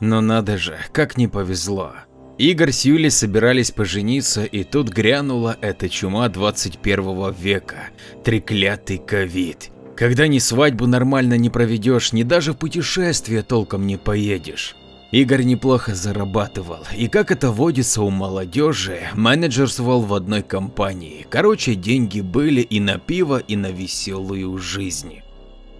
Но надо же, как не повезло. Игорь с Юлей собирались пожениться, и тут грянула эта чума 21 века, треклятый ковид. Когда ни свадьбу нормально не проведешь, ни даже в путешествие толком не поедешь. Игорь неплохо зарабатывал, и как это водится у молодежи, менеджерствовал в одной компании. Короче, деньги были и на пиво, и на веселую жизнь.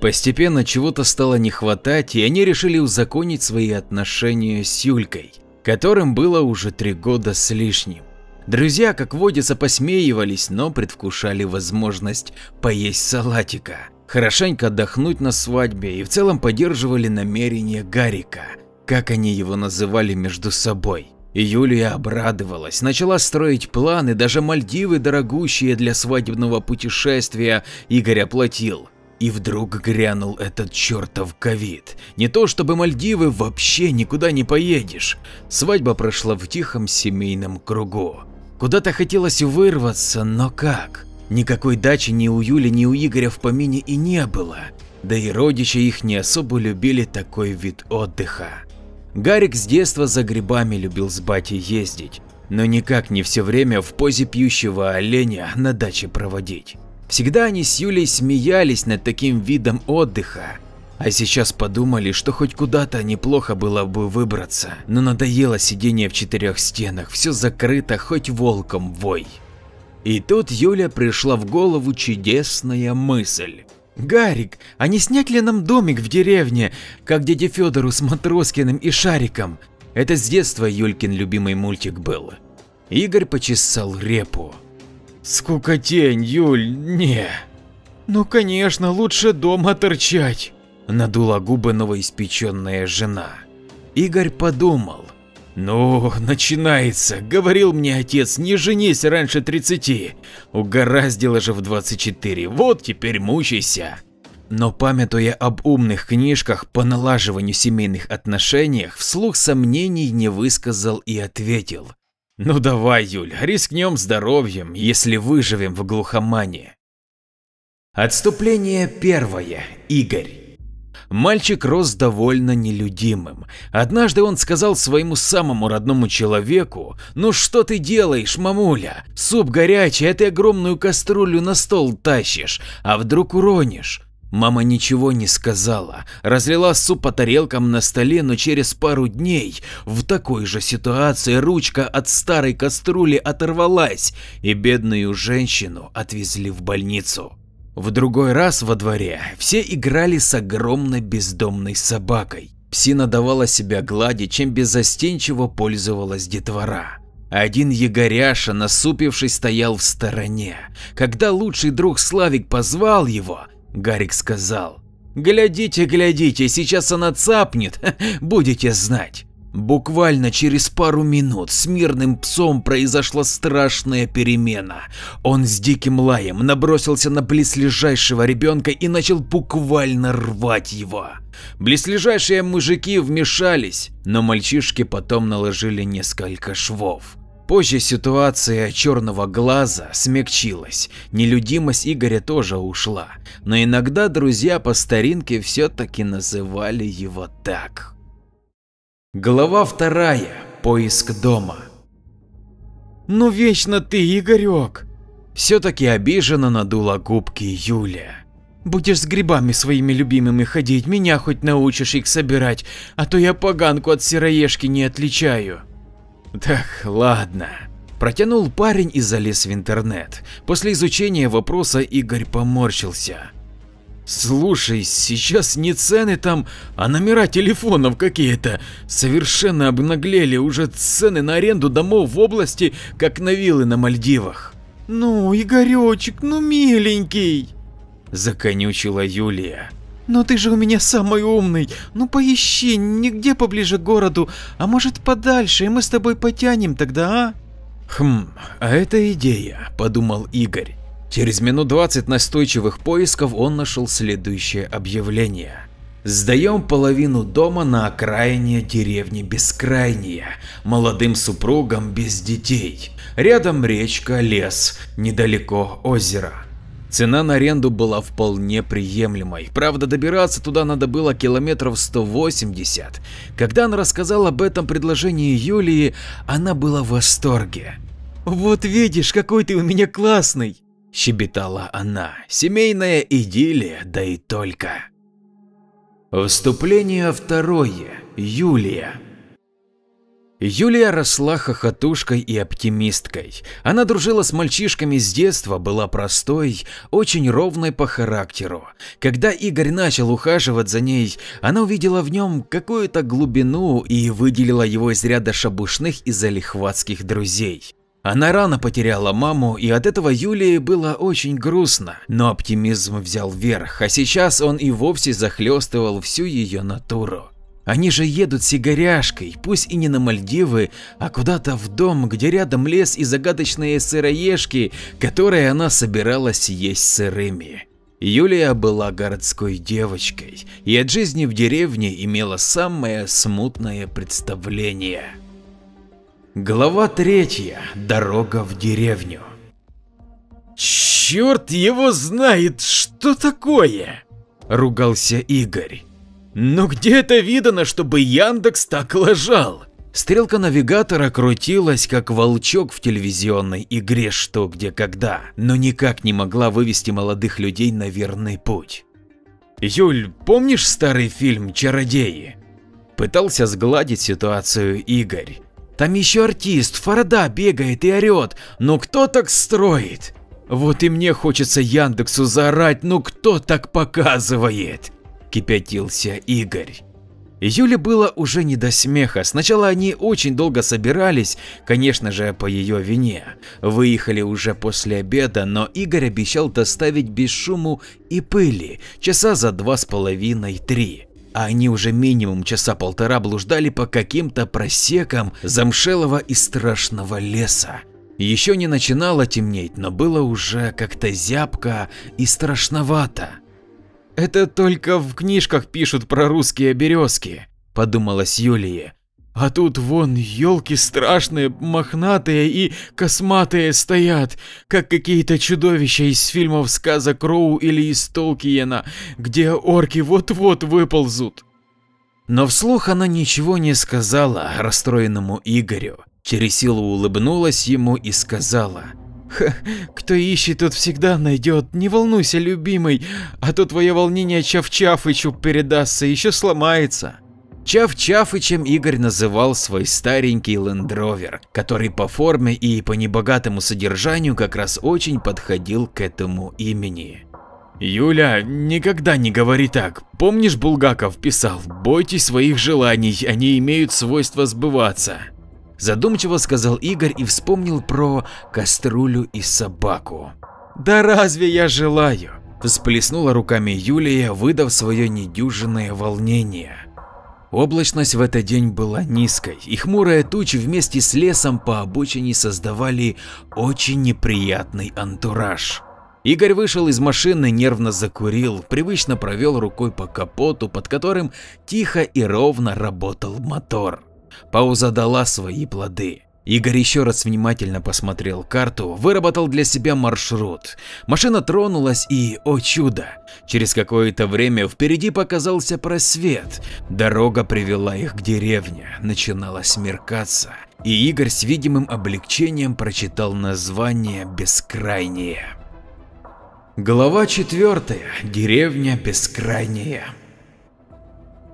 Постепенно чего-то стало не хватать, и они решили узаконить свои отношения с Юлькой которым было уже три года с лишним. Друзья, как водится, посмеивались, но предвкушали возможность поесть салатика, хорошенько отдохнуть на свадьбе и в целом поддерживали намерение Гарика, как они его называли между собой. Юлия обрадовалась, начала строить планы, даже Мальдивы, дорогущие для свадебного путешествия, Игорь оплатил. И вдруг грянул этот чертов ковид. Не то чтобы Мальдивы вообще никуда не поедешь. Свадьба прошла в тихом семейном кругу. Куда-то хотелось вырваться, но как? Никакой дачи ни у Юли, ни у Игоря в помине и не было. Да и родичи их не особо любили такой вид отдыха. Гарик с детства за грибами любил с батей ездить, но никак не все время в позе пьющего оленя на даче проводить. Всегда они с Юлей смеялись над таким видом отдыха, а сейчас подумали, что хоть куда-то неплохо было бы выбраться, но надоело сидение в четырех стенах, все закрыто, хоть волком вой. И тут Юля пришла в голову чудесная мысль. «Гарик, а не снять ли нам домик в деревне, как дяде Федору с Матроскиным и Шариком? Это с детства Юлькин любимый мультик был». Игорь почесал репу. Скукотень, Юль, не. Ну конечно, лучше дома торчать. Надула губы новоиспеченная жена. Игорь подумал. Ну, начинается. Говорил мне отец, не женись раньше 30. Угораздило же в 24. Вот теперь мучайся. Но памятуя об умных книжках по налаживанию семейных отношениях, вслух сомнений не высказал и ответил. Ну давай, Юль, рискнем здоровьем, если выживем в глухомане. Отступление первое. Игорь. Мальчик рос довольно нелюдимым. Однажды он сказал своему самому родному человеку, «Ну что ты делаешь, мамуля? Суп горячий, а ты огромную кастрюлю на стол тащишь, а вдруг уронишь?» Мама ничего не сказала, разлила суп по тарелкам на столе, но через пару дней в такой же ситуации ручка от старой кастрюли оторвалась, и бедную женщину отвезли в больницу. В другой раз во дворе все играли с огромной бездомной собакой. Псина давала себя гладить, чем беззастенчиво пользовалась детвора. Один егоряша, насупившись, стоял в стороне. Когда лучший друг Славик позвал его, Гарик сказал. Глядите, глядите, сейчас она цапнет, будете знать. Буквально через пару минут с мирным псом произошла страшная перемена. Он с диким лаем набросился на близлежащего ребенка и начал буквально рвать его. Близлежащие мужики вмешались, но мальчишки потом наложили несколько швов. Позже ситуация черного глаза смягчилась, нелюдимость Игоря тоже ушла, но иногда друзья по старинке все-таки называли его так. Глава вторая. Поиск дома. Ну вечно ты, Игорек. Все-таки обиженно надула губки Юля. Будешь с грибами своими любимыми ходить, меня хоть научишь их собирать, а то я поганку от сыроежки не отличаю. Так, ладно. Протянул парень и залез в интернет. После изучения вопроса Игорь поморщился. Слушай, сейчас не цены там, а номера телефонов какие-то. Совершенно обнаглели уже цены на аренду домов в области, как на виллы на Мальдивах. Ну, Игоречек, ну миленький. Законючила Юлия. «Но ты же у меня самый умный, ну поищи, нигде поближе к городу, а может подальше, и мы с тобой потянем тогда, а?» «Хм, а это идея», – подумал Игорь. Через минут двадцать настойчивых поисков он нашел следующее объявление. Сдаем половину дома на окраине деревни Бескрайняя, молодым супругам без детей. Рядом речка, лес, недалеко озеро. Цена на аренду была вполне приемлемой, правда добираться туда надо было километров 180. Когда она рассказала об этом предложении Юлии, она была в восторге. «Вот видишь, какой ты у меня классный!» – щебетала она. Семейная идиллия, да и только. Вступление второе. Юлия. Юлия росла хохотушкой и оптимисткой. Она дружила с мальчишками с детства, была простой, очень ровной по характеру. Когда Игорь начал ухаживать за ней, она увидела в нем какую-то глубину и выделила его из ряда шабушных и залихватских друзей. Она рано потеряла маму, и от этого Юлии было очень грустно, но оптимизм взял верх, а сейчас он и вовсе захлестывал всю ее натуру. Они же едут сигаряшкой, пусть и не на Мальдивы, а куда-то в дом, где рядом лес и загадочные сыроежки, которые она собиралась есть сырыми. Юлия была городской девочкой и от жизни в деревне имела самое смутное представление. Глава третья. Дорога в деревню. Черт его знает, что такое! Ругался Игорь. Но где это видано, чтобы Яндекс так лажал? Стрелка навигатора крутилась, как волчок в телевизионной игре «Что, где, когда», но никак не могла вывести молодых людей на верный путь. «Юль, помнишь старый фильм «Чародеи»?» Пытался сгладить ситуацию Игорь. Там еще артист, Фарада бегает и орет, ну кто так строит? Вот и мне хочется Яндексу заорать, ну кто так показывает? Кипятился Игорь. Юле было уже не до смеха. Сначала они очень долго собирались, конечно же, по ее вине. Выехали уже после обеда, но Игорь обещал доставить без шуму и пыли, часа за два с половиной-три. А они уже минимум часа полтора блуждали по каким-то просекам замшелого и страшного леса. Еще не начинало темнеть, но было уже как-то зябко и страшновато. Это только в книжках пишут про русские березки, подумалась Юлия. А тут вон елки страшные, мохнатые и косматые стоят, как какие-то чудовища из фильмов сказок Роу или из Толкиена, где орки вот-вот выползут. Но вслух она ничего не сказала расстроенному Игорю. Через силу улыбнулась ему и сказала – Ха, кто ищет, тот всегда найдет. Не волнуйся, любимый, а то твое волнение Чав-Чафычу передастся, еще сломается. Чав-Чафычем Игорь называл свой старенький лендровер, который по форме и по небогатому содержанию как раз очень подходил к этому имени. Юля, никогда не говори так. Помнишь, Булгаков писал, бойтесь своих желаний, они имеют свойство сбываться. Задумчиво сказал Игорь и вспомнил про кастрюлю и собаку. Да разве я желаю? Всплеснула руками Юлия, выдав свое недюжинное волнение. Облачность в этот день была низкой, и хмурые тучи вместе с лесом по обочине создавали очень неприятный антураж. Игорь вышел из машины, нервно закурил, привычно провел рукой по капоту, под которым тихо и ровно работал мотор. Пауза дала свои плоды. Игорь еще раз внимательно посмотрел карту, выработал для себя маршрут. Машина тронулась и, о чудо, через какое-то время впереди показался просвет. Дорога привела их к деревне, начинала смеркаться, и Игорь с видимым облегчением прочитал название «Бескрайнее». Глава четвертая. Деревня Бескрайняя.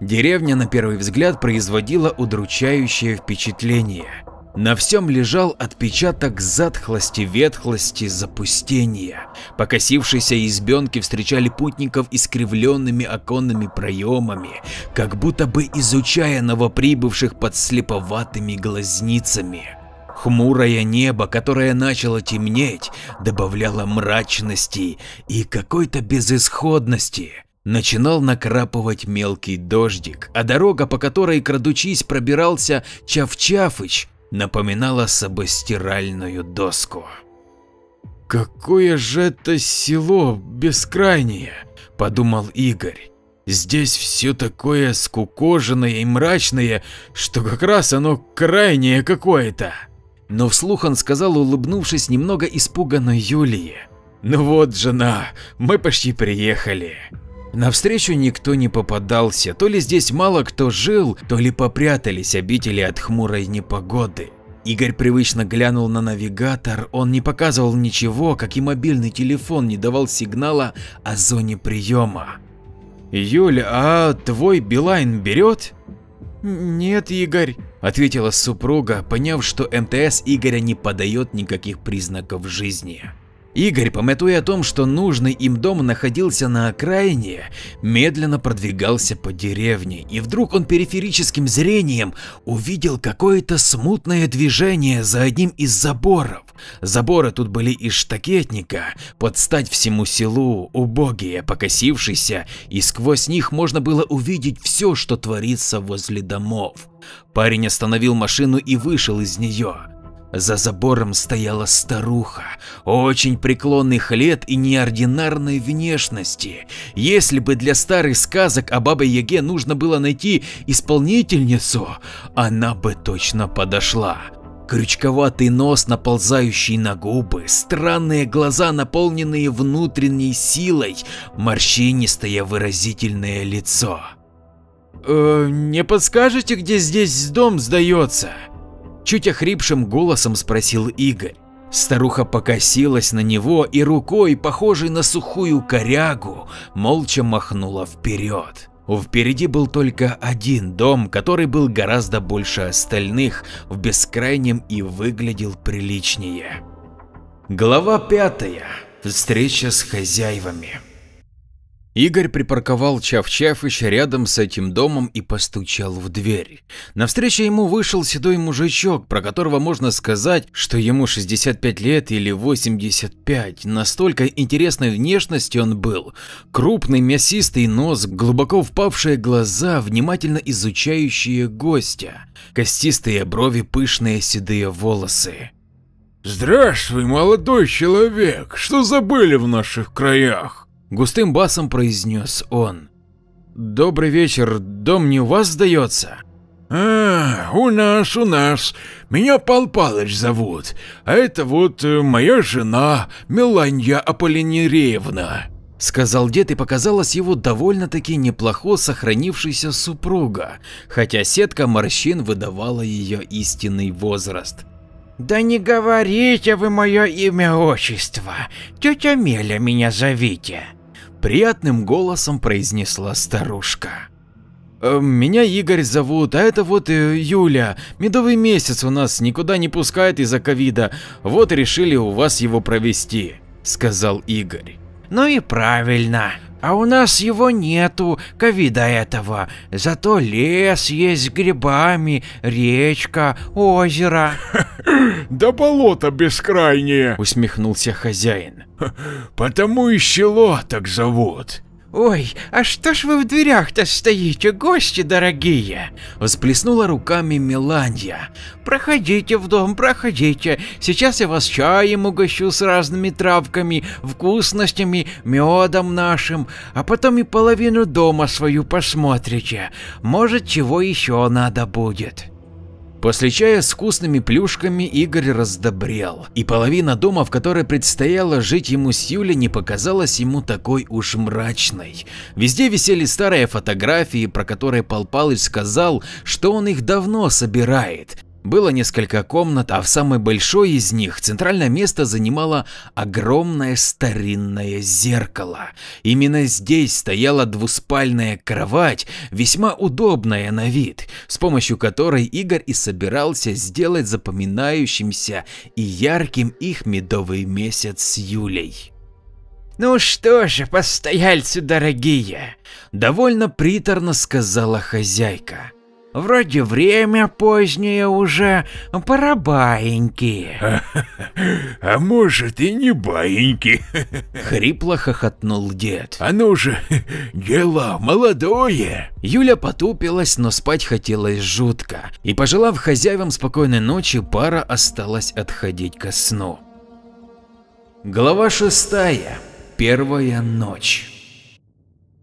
Деревня на первый взгляд производила удручающее впечатление. На всем лежал отпечаток затхлости, ветхлости, запустения. Покосившиеся избенки встречали путников искривленными оконными проемами, как будто бы изучая новоприбывших под слеповатыми глазницами. Хмурое небо, которое начало темнеть, добавляло мрачности и какой-то безысходности. Начинал накрапывать мелкий дождик, а дорога, по которой, крадучись, пробирался Чав-Чафыч, напоминала собой стиральную доску. «Какое же это село бескрайнее!» – подумал Игорь. «Здесь все такое скукоженное и мрачное, что как раз оно крайнее какое-то!» Но вслух он сказал, улыбнувшись немного испуганной Юлии. Ну вот, жена, мы почти приехали. Навстречу никто не попадался, то ли здесь мало кто жил, то ли попрятались обители от хмурой непогоды. Игорь привычно глянул на навигатор, он не показывал ничего, как и мобильный телефон не давал сигнала о зоне приема. «Юль, а твой Билайн берет?» «Нет, Игорь», – ответила супруга, поняв, что МТС Игоря не подает никаких признаков жизни. Игорь, пометуя о том, что нужный им дом находился на окраине, медленно продвигался по деревне, и вдруг он периферическим зрением увидел какое-то смутное движение за одним из заборов. Заборы тут были из штакетника, под стать всему селу, убогие, покосившиеся, и сквозь них можно было увидеть все, что творится возле домов. Парень остановил машину и вышел из нее. За забором стояла старуха, очень преклонных лет и неординарной внешности. Если бы для старых сказок о Бабе Яге нужно было найти исполнительницу, она бы точно подошла. Крючковатый нос, наползающий на губы, странные глаза, наполненные внутренней силой, морщинистое выразительное лицо. «Э, «Не подскажете, где здесь дом сдается?» Чуть охрипшим голосом спросил Игорь. Старуха покосилась на него и рукой, похожей на сухую корягу, молча махнула вперед. Впереди был только один дом, который был гораздо больше остальных, в бескрайнем и выглядел приличнее. Глава пятая. Встреча с хозяевами. Игорь припарковал Чав-Чавыч рядом с этим домом и постучал в дверь. Навстречу ему вышел седой мужичок, про которого можно сказать, что ему 65 лет или 85. Настолько интересной внешности он был. Крупный мясистый нос, глубоко впавшие глаза, внимательно изучающие гостя, костистые брови, пышные седые волосы. «Здравствуй, молодой человек, что забыли в наших краях?» Густым басом произнес он. «Добрый вечер, дом не у вас сдается?» «А, у нас, у нас. Меня Пал Палыч зовут, а это вот э, моя жена Меланья Аполлинереевна», — сказал дед и показалась его довольно-таки неплохо сохранившаяся супруга, хотя сетка морщин выдавала ее истинный возраст. «Да не говорите вы мое имя отчество, тетя Меля меня зовите», приятным голосом произнесла старушка. «Э, «Меня Игорь зовут, а это вот э, Юля. Медовый месяц у нас никуда не пускает из-за ковида, вот решили у вас его провести», – сказал Игорь. «Ну и правильно. А у нас его нету, ковида этого. Зато лес есть с грибами, речка, озеро. Да болото бескрайнее, усмехнулся хозяин. Потому и село так зовут. «Ой, а что ж вы в дверях-то стоите, гости дорогие?» Всплеснула руками Меланья. «Проходите в дом, проходите. Сейчас я вас чаем угощу с разными травками, вкусностями, медом нашим, а потом и половину дома свою посмотрите. Может, чего еще надо будет». После чая с вкусными плюшками Игорь раздобрел, и половина дома, в которой предстояло жить ему с Юлей, не показалась ему такой уж мрачной. Везде висели старые фотографии, про которые Пал Палыч сказал, что он их давно собирает, было несколько комнат, а в самой большой из них центральное место занимало огромное старинное зеркало. Именно здесь стояла двуспальная кровать, весьма удобная на вид, с помощью которой Игорь и собирался сделать запоминающимся и ярким их медовый месяц с Юлей. «Ну что же, постояльцы дорогие!» – довольно приторно сказала хозяйка. Вроде время позднее уже, пора баиньки. А может и не баиньки. Хрипло хохотнул дед. А ну же, дело молодое. Юля потупилась, но спать хотелось жутко. И пожелав хозяевам спокойной ночи, пара осталась отходить ко сну. Глава шестая. Первая ночь.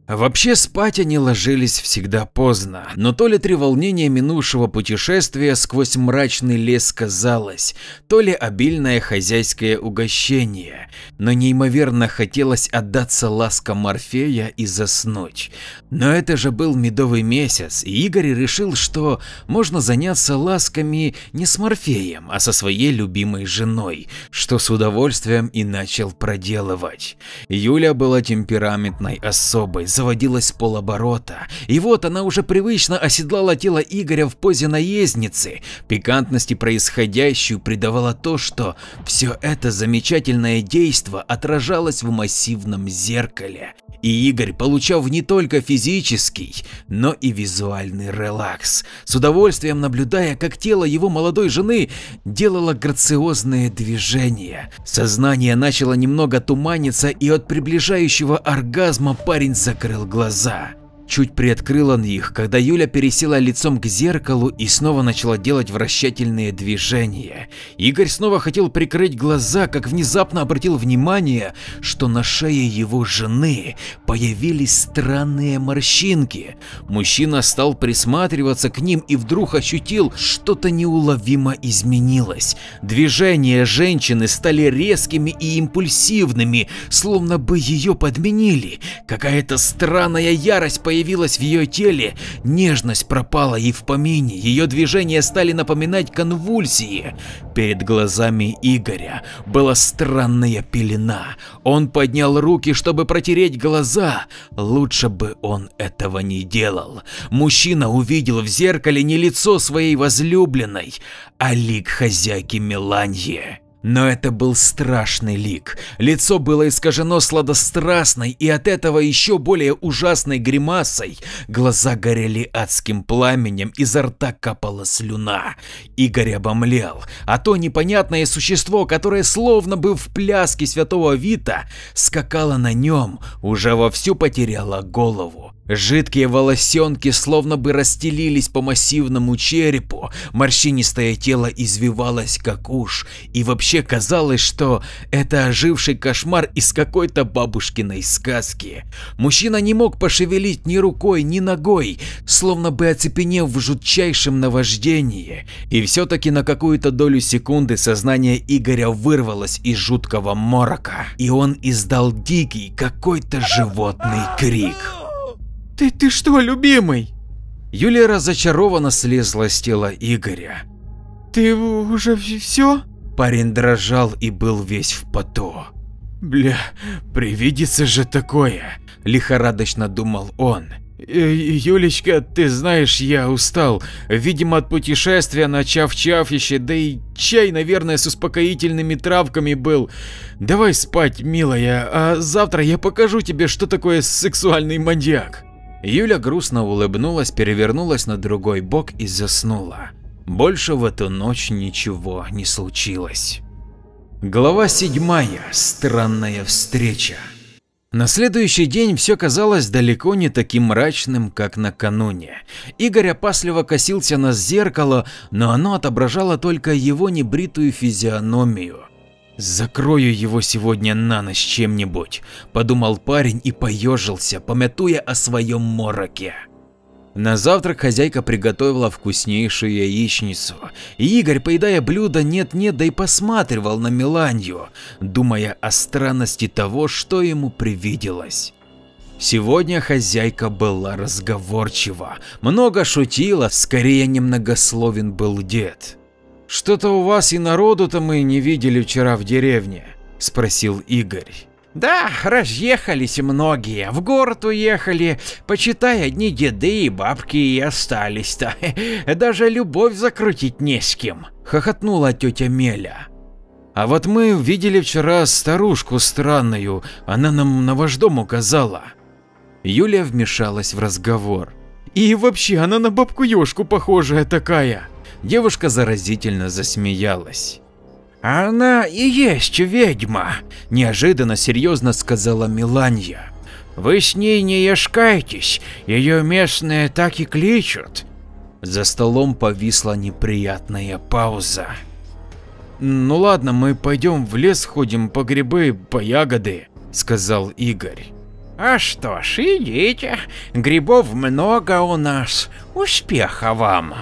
Вообще спать они ложились всегда поздно, но то ли треволнение минувшего путешествия сквозь мрачный лес казалось, то ли обильное хозяйское угощение, но неимоверно хотелось отдаться ласкам Морфея и заснуть. Но это же был медовый месяц, и Игорь решил, что можно заняться ласками не с Морфеем, а со своей любимой женой, что с удовольствием и начал проделывать. Юля была темпераментной особой, заводилась полоборота, и вот она уже привычно оседлала тело Игоря в позе наездницы. Пикантности происходящую придавало то, что все это замечательное действо отражалось в массивном зеркале, и Игорь получал не только физический, но и визуальный релакс, с удовольствием наблюдая, как тело его молодой жены делало грациозные движения. Сознание начало немного туманиться, и от приближающего оргазма парень закрыл глаза. Чуть приоткрыл он их, когда Юля пересела лицом к зеркалу и снова начала делать вращательные движения. Игорь снова хотел прикрыть глаза, как внезапно обратил внимание, что на шее его жены появились странные морщинки. Мужчина стал присматриваться к ним и вдруг ощутил, что-то неуловимо изменилось. Движения женщины стали резкими и импульсивными, словно бы ее подменили. Какая-то странная ярость появилась появилась в ее теле, нежность пропала и в помине, ее движения стали напоминать конвульсии. Перед глазами Игоря была странная пелена. Он поднял руки, чтобы протереть глаза. Лучше бы он этого не делал. Мужчина увидел в зеркале не лицо своей возлюбленной, а лик хозяйки Меланье. Но это был страшный лик. Лицо было искажено сладострастной и от этого еще более ужасной гримасой. Глаза горели адским пламенем, изо рта капала слюна. Игорь обомлел, а то непонятное существо, которое словно бы в пляске святого Вита, скакало на нем, уже вовсю потеряло голову. Жидкие волосенки словно бы расстелились по массивному черепу, морщинистое тело извивалось как уж, и вообще казалось, что это оживший кошмар из какой-то бабушкиной сказки. Мужчина не мог пошевелить ни рукой, ни ногой, словно бы оцепенев в жутчайшем наваждении. И все-таки на какую-то долю секунды сознание Игоря вырвалось из жуткого морока, и он издал дикий какой-то животный крик. Ты, ты что, любимый? Юлия разочарованно слезла с тела Игоря. Ты уже все? Парень дрожал и был весь в поту. Бля, привидится же такое, лихорадочно думал он. Э, Юлечка, ты знаешь, я устал, видимо от путешествия на чав-чавище, да и чай, наверное, с успокоительными травками был. Давай спать, милая, а завтра я покажу тебе, что такое сексуальный маньяк. Юля грустно улыбнулась, перевернулась на другой бок и заснула. Больше в эту ночь ничего не случилось. Глава 7. Странная встреча. На следующий день все казалось далеко не таким мрачным, как накануне. Игорь опасливо косился на зеркало, но оно отображало только его небритую физиономию. «Закрою его сегодня на ночь чем-нибудь», – подумал парень и поежился, помятуя о своем мороке. На завтрак хозяйка приготовила вкуснейшую яичницу, и Игорь, поедая блюдо, нет-нет, да и посматривал на Миланью, думая о странности того, что ему привиделось. Сегодня хозяйка была разговорчива, много шутила, скорее немногословен был дед. «Что-то у вас и народу-то мы не видели вчера в деревне», – спросил Игорь. Да, разъехались многие, в город уехали, почитай, одни деды и бабки и остались-то. Даже любовь закрутить не с кем, хохотнула тетя Меля. А вот мы видели вчера старушку странную, она нам на ваш дом указала. Юлия вмешалась в разговор. И вообще, она на бабку Ёшку похожая такая. Девушка заразительно засмеялась. «Она и есть ведьма», – неожиданно серьезно сказала Миланья. «Вы с ней не яшкайтесь, ее местные так и кличут». За столом повисла неприятная пауза. «Ну ладно, мы пойдем в лес ходим по грибы, по ягоды», – сказал Игорь. А что ж, идите, грибов много у нас, успеха вам.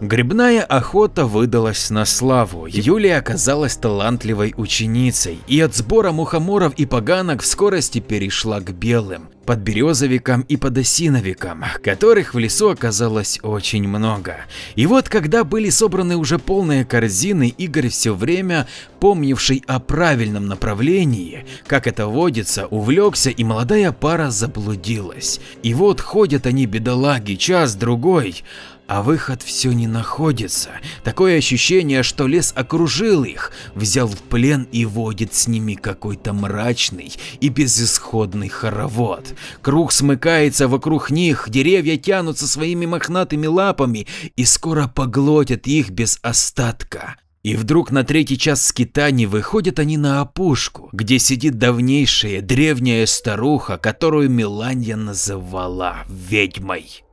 Грибная охота выдалась на славу. Юлия оказалась талантливой ученицей и от сбора мухоморов и поганок в скорости перешла к белым, подберезовикам и подосиновикам, которых в лесу оказалось очень много. И вот когда были собраны уже полные корзины, Игорь все время, помнивший о правильном направлении, как это водится, увлекся и молодая пара заблудилась. И вот ходят они бедолаги час-другой, а выход все не находится. Такое ощущение, что лес окружил их, взял в плен и водит с ними какой-то мрачный и безысходный хоровод. Круг смыкается вокруг них, деревья тянутся своими мохнатыми лапами и скоро поглотят их без остатка. И вдруг на третий час скитаний выходят они на опушку, где сидит давнейшая древняя старуха, которую Миланья называла ведьмой.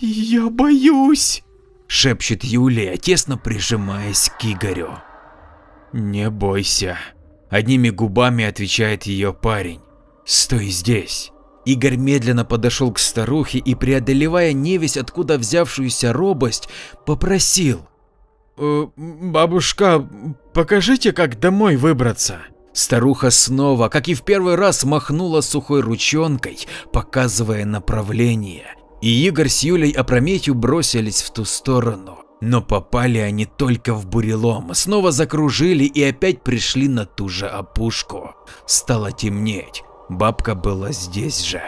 «Я боюсь!» – шепчет Юлия, тесно прижимаясь к Игорю. «Не бойся», – одними губами отвечает ее парень. «Стой здесь». Игорь медленно подошел к старухе и, преодолевая невесть откуда взявшуюся робость, попросил. «Э, «Бабушка, покажите, как домой выбраться». Старуха снова, как и в первый раз, махнула сухой ручонкой, показывая направление, и Игорь с Юлей опрометью бросились в ту сторону. Но попали они только в бурелом, снова закружили и опять пришли на ту же опушку. Стало темнеть, бабка была здесь же.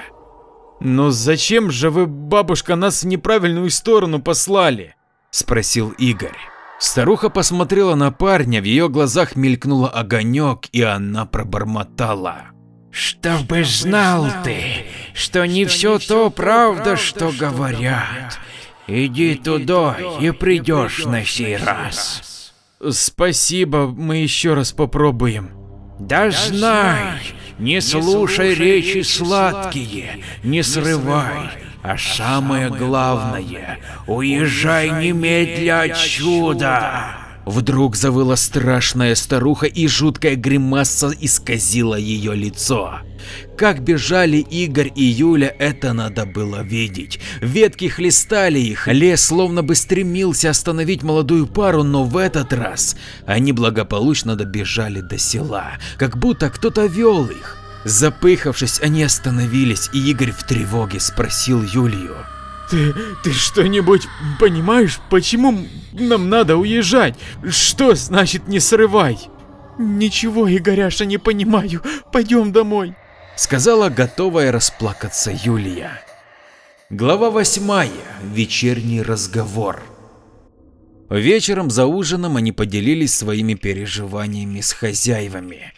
«Но зачем же вы, бабушка, нас в неправильную сторону послали?» – спросил Игорь. Старуха посмотрела на парня, в ее глазах мелькнул огонек, и она пробормотала. Чтобы знал ты, что не все то правда, что говорят. Иди туда и придешь на сей раз. Спасибо, мы еще раз попробуем. Да знай, не слушай речи сладкие, не срывай, а самое главное, уезжай немедля отсюда. Вдруг завыла страшная старуха и жуткая гримаса исказила ее лицо. Как бежали Игорь и Юля, это надо было видеть. Ветки хлестали их, лес словно бы стремился остановить молодую пару, но в этот раз они благополучно добежали до села, как будто кто-то вел их. Запыхавшись, они остановились, и Игорь в тревоге спросил Юлию. Ты, ты что-нибудь понимаешь, почему нам надо уезжать? Что значит не срывай? Ничего, Игоряша, не понимаю. Пойдем домой. Сказала готовая расплакаться Юлия. Глава восьмая. Вечерний разговор. Вечером за ужином они поделились своими переживаниями с хозяевами.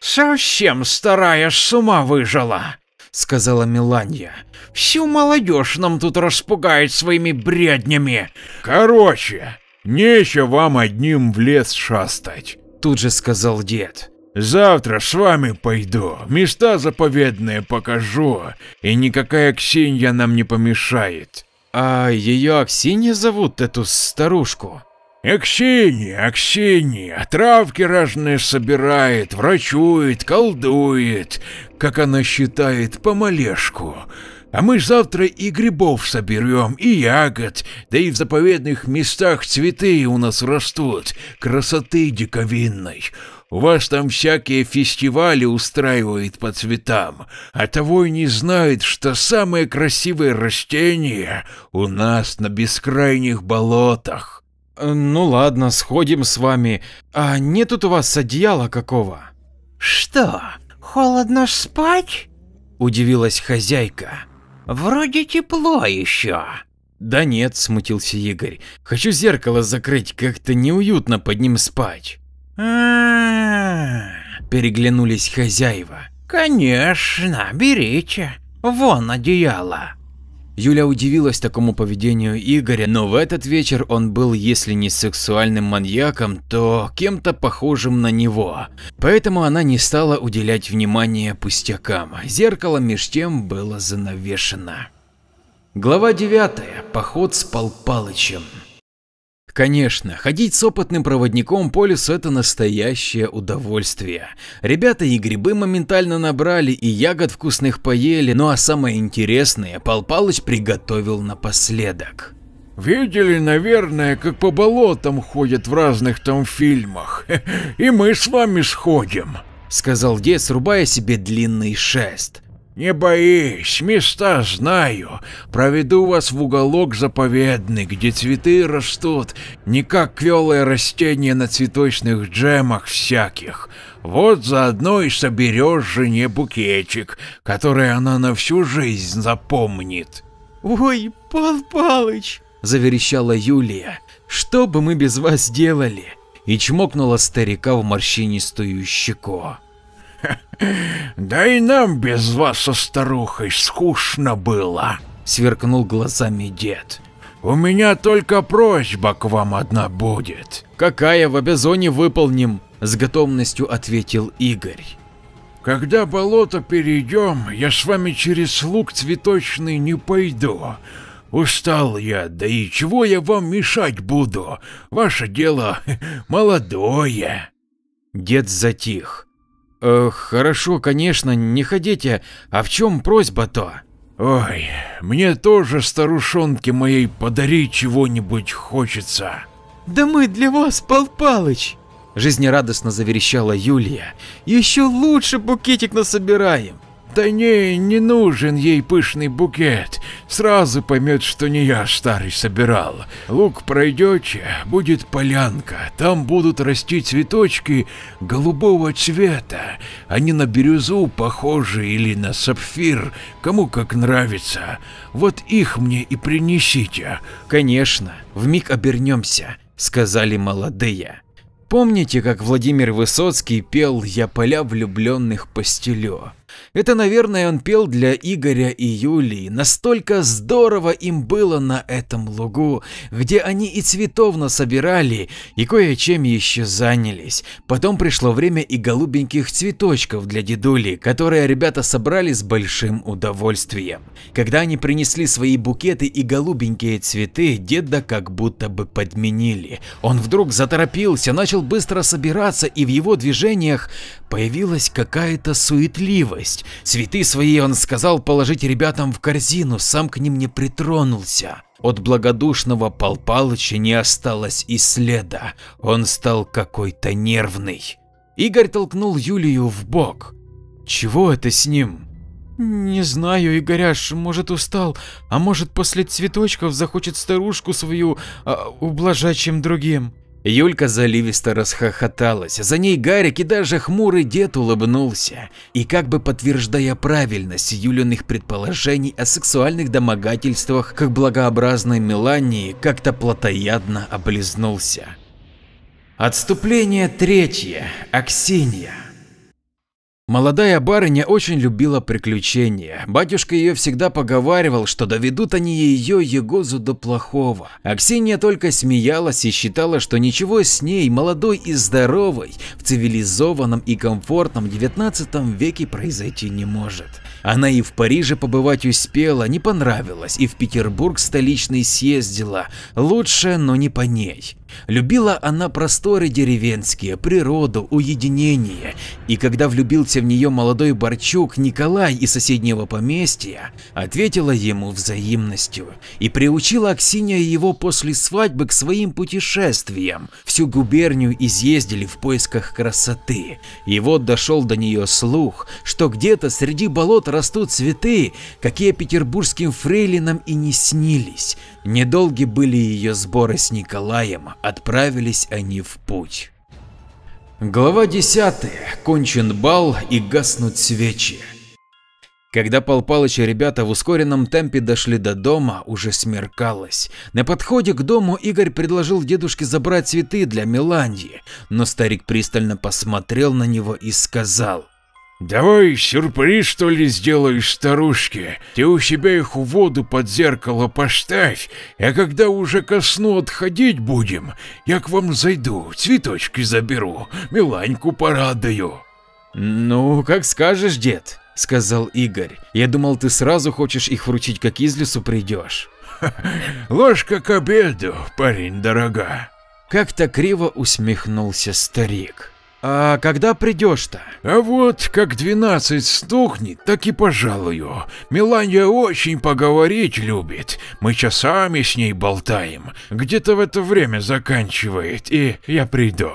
«Совсем старая с ума выжила», — сказала Миланья. «Всю молодежь нам тут распугает своими бреднями». «Короче, нечего вам одним в лес шастать», — тут же сказал дед. «Завтра с вами пойду, места заповедные покажу, и никакая Ксения нам не помешает». «А ее Аксинья зовут, эту старушку?» Аксинья, Аксинья, травки разные собирает, врачует, колдует, как она считает, помалешку. А мы завтра и грибов соберем, и ягод, да и в заповедных местах цветы у нас растут, красоты диковинной. У вас там всякие фестивали устраивают по цветам, а того и не знает, что самые красивые растения у нас на бескрайних болотах. Э, ну ладно, сходим с вами. А нет тут у вас одеяла какого? Что, холодно спать? Удивилась хозяйка. Вроде тепло еще. Да нет, смутился Игорь. Хочу зеркало закрыть, как-то неуютно под ним спать. А, -а, -а. Переглянулись хозяева. Конечно, берите. Вон одеяло. Юля удивилась такому поведению Игоря, но в этот вечер он был, если не сексуальным маньяком, то кем-то похожим на него. Поэтому она не стала уделять внимания пустякам. Зеркало меж тем было занавешено. Глава 9. Поход с Пал Палычем. Конечно, ходить с опытным проводником по лесу – это настоящее удовольствие. Ребята и грибы моментально набрали, и ягод вкусных поели, ну а самое интересное Пал Палыч приготовил напоследок. Видели, наверное, как по болотам ходят в разных там фильмах. И мы с вами сходим, сказал дед, срубая себе длинный шест. Не боись, места знаю. Проведу вас в уголок заповедный, где цветы растут, не как квелое растение на цветочных джемах всяких. Вот заодно и соберешь жене букетик, который она на всю жизнь запомнит. Ой, Пал Палыч, заверещала Юлия. Что бы мы без вас делали? И чмокнула старика в морщинистую щеку. Да и нам без вас со старухой скучно было, сверкнул глазами дед. У меня только просьба к вам одна будет. Какая в обязоне выполним, с готовностью ответил Игорь. Когда болото перейдем, я с вами через луг цветочный не пойду. Устал я, да и чего я вам мешать буду? Ваше дело молодое. Дед затих. Э, хорошо, конечно, не ходите. А в чем просьба-то? Ой, мне тоже старушонке моей подарить чего-нибудь хочется. Да мы для вас, Пал Палыч, жизнерадостно заверещала Юлия. Еще лучше букетик насобираем. Да не, не нужен ей пышный букет. Сразу поймет, что не я старый собирал. Лук пройдете, будет полянка. Там будут расти цветочки голубого цвета. Они на бирюзу похожи или на сапфир, кому как нравится. Вот их мне и принесите. Конечно, в миг обернемся, сказали молодые. Помните, как Владимир Высоцкий пел «Я поля влюбленных постелю»? Это, наверное, он пел для Игоря и Юлии. Настолько здорово им было на этом лугу, где они и цветов насобирали, и кое-чем еще занялись. Потом пришло время и голубеньких цветочков для дедули, которые ребята собрали с большим удовольствием. Когда они принесли свои букеты и голубенькие цветы, деда как будто бы подменили. Он вдруг заторопился, начал быстро собираться, и в его движениях появилась какая-то суетливость. Цветы свои он сказал положить ребятам в корзину, сам к ним не притронулся. От благодушного Пал Палыча не осталось и следа, он стал какой-то нервный. Игорь толкнул Юлию в бок. Чего это с ним? Не знаю, Игоряш, может устал, а может после цветочков захочет старушку свою а, ублажать чем другим. Юлька заливисто расхохоталась, за ней Гарик и даже хмурый дед улыбнулся. И как бы подтверждая правильность Юлиных предположений о сексуальных домогательствах к благообразной Мелании, как-то плотоядно облизнулся. Отступление третье. Аксинья. Молодая барыня очень любила приключения. Батюшка ее всегда поговаривал, что доведут они ее Егозу до плохого. А Ксения только смеялась и считала, что ничего с ней, молодой и здоровой, в цивилизованном и комфортном 19 веке произойти не может. Она и в Париже побывать успела, не понравилось, и в Петербург столичный съездила, лучше, но не по ней. Любила она просторы деревенские, природу, уединение, и когда влюбился в нее молодой Борчук Николай из соседнего поместья, ответила ему взаимностью и приучила Аксинья его после свадьбы к своим путешествиям. Всю губернию изъездили в поисках красоты, и вот дошел до нее слух, что где-то среди болот растут цветы, какие петербургским фрейлинам и не снились. Недолги были ее сборы с Николаем, отправились они в путь. Глава 10. Кончен бал и гаснут свечи. Когда Пал Палыч и ребята в ускоренном темпе дошли до дома, уже смеркалось. На подходе к дому Игорь предложил дедушке забрать цветы для Меланьи, но старик пристально посмотрел на него и сказал – Давай сюрприз что ли сделаешь старушке, ты у себя их в воду под зеркало поставь, а когда уже ко сну отходить будем, я к вам зайду, цветочки заберу, Миланьку порадую. Ну, как скажешь, дед, сказал Игорь. Я думал, ты сразу хочешь их вручить, как из лесу придешь. Ложка к обеду, парень дорога. Как-то криво усмехнулся старик. А когда придешь-то? А вот как двенадцать стукнет, так и пожалую. Миланья очень поговорить любит. Мы часами с ней болтаем. Где-то в это время заканчивает, и я приду.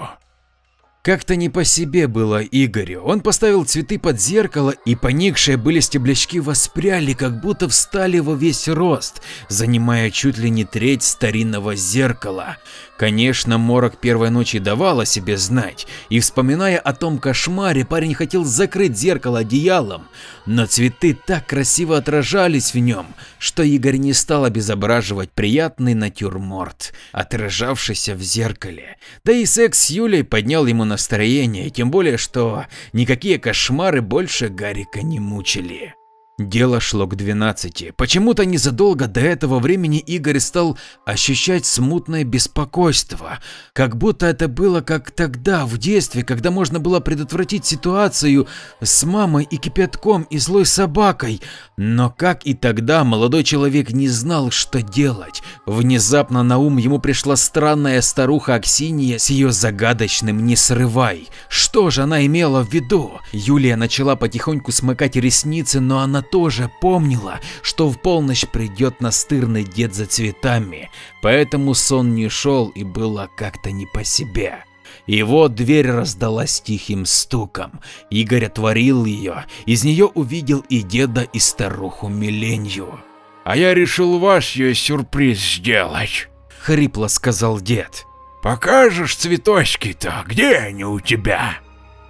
Как-то не по себе было Игорю. Он поставил цветы под зеркало, и поникшие были стеблячки воспряли, как будто встали во весь рост, занимая чуть ли не треть старинного зеркала. Конечно, морок первой ночи давал о себе знать, и вспоминая о том кошмаре, парень хотел закрыть зеркало одеялом, но цветы так красиво отражались в нем, что Игорь не стал обезображивать приятный натюрморт, отражавшийся в зеркале. Да и секс с Юлей поднял ему настроение, тем более, что никакие кошмары больше Гарика не мучили. Дело шло к 12. Почему-то незадолго до этого времени Игорь стал ощущать смутное беспокойство, как будто это было как тогда, в детстве, когда можно было предотвратить ситуацию с мамой и кипятком и злой собакой. Но как и тогда молодой человек не знал, что делать. Внезапно на ум ему пришла странная старуха Аксинья с ее загадочным «не срывай». Что же она имела в виду? Юлия начала потихоньку смыкать ресницы, но она тоже помнила, что в полночь придет настырный дед за цветами, поэтому сон не шел и было как-то не по себе. И вот дверь раздалась тихим стуком. Игорь отворил ее, из нее увидел и деда, и старуху Миленью. «А я решил Васю сюрприз сделать», — хрипло сказал дед. «Покажешь цветочки-то, где они у тебя?»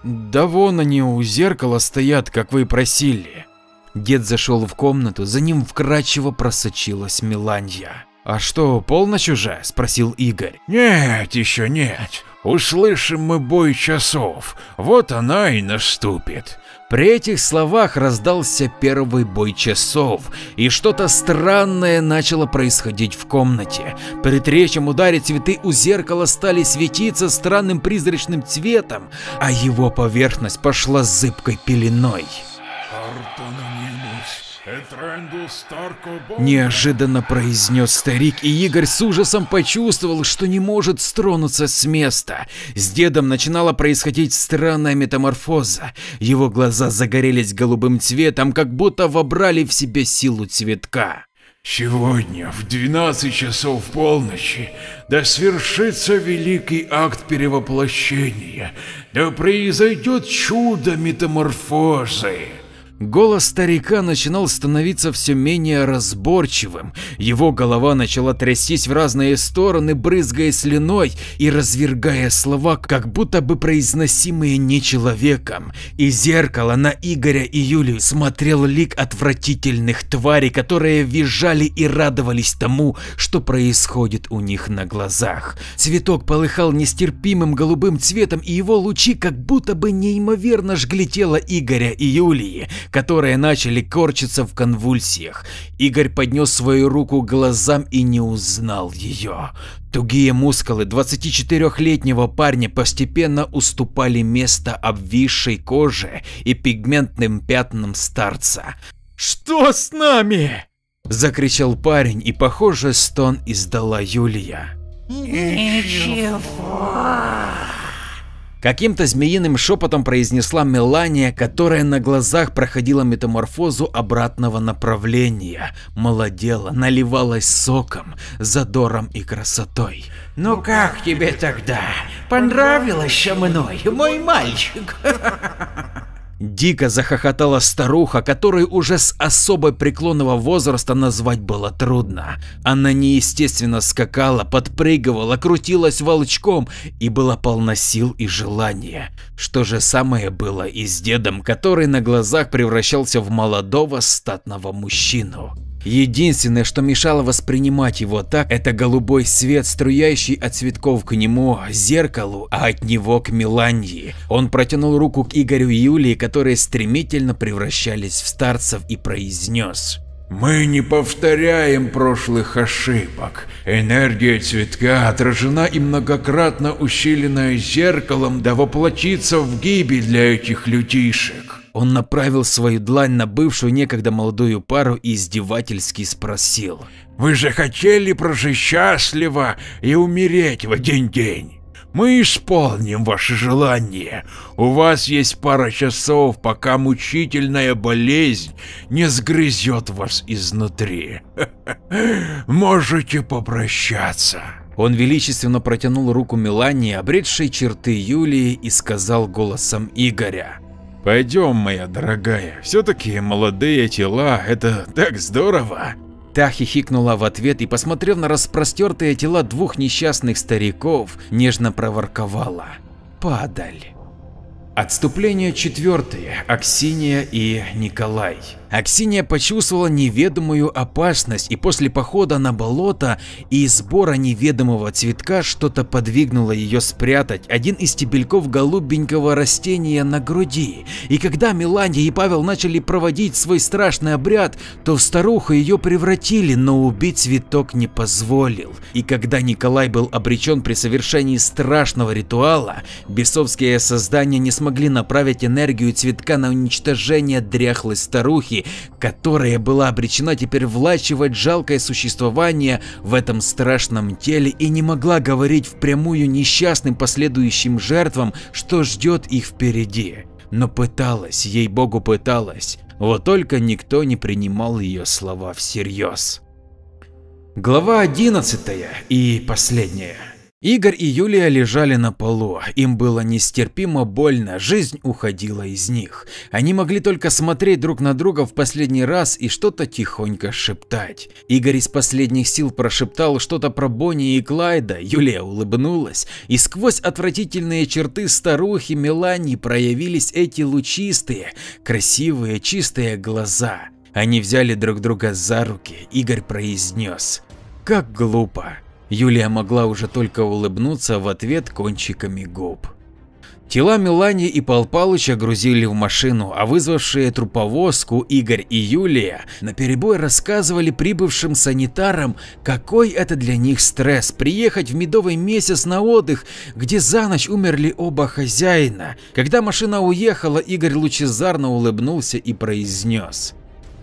«Да вон они у зеркала стоят, как вы просили», Дед зашел в комнату, за ним вкрадчиво просочилась Миланья. «А что, полночь уже?» – спросил Игорь. «Нет, еще нет. Услышим мы бой часов, вот она и наступит». При этих словах раздался первый бой часов, и что-то странное начало происходить в комнате. При третьем ударе цветы у зеркала стали светиться странным призрачным цветом, а его поверхность пошла зыбкой пеленой. Неожиданно произнес старик, и Игорь с ужасом почувствовал, что не может стронуться с места. С дедом начинала происходить странная метаморфоза. Его глаза загорелись голубым цветом, как будто вобрали в себя силу цветка. Сегодня в 12 часов полночи да свершится великий акт перевоплощения, да произойдет чудо метаморфозы. Голос старика начинал становиться все менее разборчивым, его голова начала трястись в разные стороны, брызгая слюной и развергая слова, как будто бы произносимые не человеком. И зеркало на Игоря и Юлию смотрел лик отвратительных тварей, которые визжали и радовались тому, что происходит у них на глазах. Цветок полыхал нестерпимым голубым цветом, и его лучи как будто бы неимоверно жгли тело Игоря и Юлии, которые начали корчиться в конвульсиях. Игорь поднес свою руку к глазам и не узнал ее. Тугие мускулы 24-летнего парня постепенно уступали место обвисшей коже и пигментным пятнам старца. «Что с нами?» – закричал парень, и, похоже, стон издала Юлия. «Ничего». Каким-то змеиным шепотом произнесла Мелания, которая на глазах проходила метаморфозу обратного направления, молодела, наливалась соком, задором и красотой. «Ну как тебе тогда? Понравилось со мной, мой мальчик?» Дико захохотала старуха, которую уже с особо преклонного возраста назвать было трудно. Она неестественно скакала, подпрыгивала, крутилась волчком и была полна сил и желания. Что же самое было и с дедом, который на глазах превращался в молодого статного мужчину. Единственное, что мешало воспринимать его так, это голубой свет, струящий от цветков к нему, зеркалу, а от него к Миланьи. Он протянул руку к Игорю и Юлии, которые стремительно превращались в старцев и произнес. Мы не повторяем прошлых ошибок. Энергия цветка отражена и многократно усиленная зеркалом, да воплотится в гибель для этих людишек. Он направил свою длань на бывшую некогда молодую пару и издевательски спросил. Вы же хотели прожить счастливо и умереть в один день. Мы исполним ваше желание. У вас есть пара часов, пока мучительная болезнь не сгрызет вас изнутри. Можете попрощаться. Он величественно протянул руку Мелании, обретшей черты Юлии, и сказал голосом Игоря. Пойдем, моя дорогая, все-таки молодые тела – это так здорово. Та хихикнула в ответ и, посмотрев на распростертые тела двух несчастных стариков, нежно проворковала. «Падаль». Отступление четвертое. Аксинья и Николай. Аксинья почувствовала неведомую опасность и после похода на болото и сбора неведомого цветка что-то подвигнуло ее спрятать один из стебельков голубенького растения на груди. И когда Меландия и Павел начали проводить свой страшный обряд, то в старуху ее превратили, но убить цветок не позволил. И когда Николай был обречен при совершении страшного ритуала, бесовские создания не смогли направить энергию цветка на уничтожение дряхлой старухи которая была обречена теперь влачивать жалкое существование в этом страшном теле и не могла говорить впрямую несчастным последующим жертвам, что ждет их впереди. Но пыталась, ей-богу пыталась, вот только никто не принимал ее слова всерьез. Глава 11 и последняя. Игорь и Юлия лежали на полу, им было нестерпимо больно, жизнь уходила из них. Они могли только смотреть друг на друга в последний раз и что-то тихонько шептать. Игорь из последних сил прошептал что-то про Бонни и Клайда, Юлия улыбнулась, и сквозь отвратительные черты старухи Мелании проявились эти лучистые, красивые, чистые глаза. Они взяли друг друга за руки, Игорь произнес «Как глупо». Юлия могла уже только улыбнуться в ответ кончиками губ. Тела Мелании и Пал Палыча грузили в машину, а вызвавшие труповозку Игорь и Юлия наперебой рассказывали прибывшим санитарам, какой это для них стресс приехать в медовый месяц на отдых, где за ночь умерли оба хозяина. Когда машина уехала, Игорь лучезарно улыбнулся и произнес.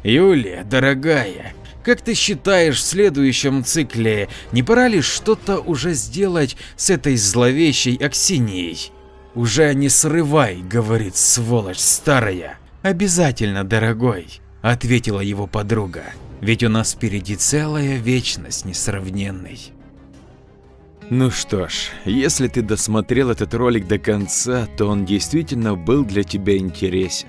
«Юлия, дорогая, как ты считаешь, в следующем цикле не пора ли что-то уже сделать с этой зловещей Аксинией? Уже не срывай, говорит сволочь старая. Обязательно, дорогой, ответила его подруга. Ведь у нас впереди целая вечность несравненной. Ну что ж, если ты досмотрел этот ролик до конца, то он действительно был для тебя интересен.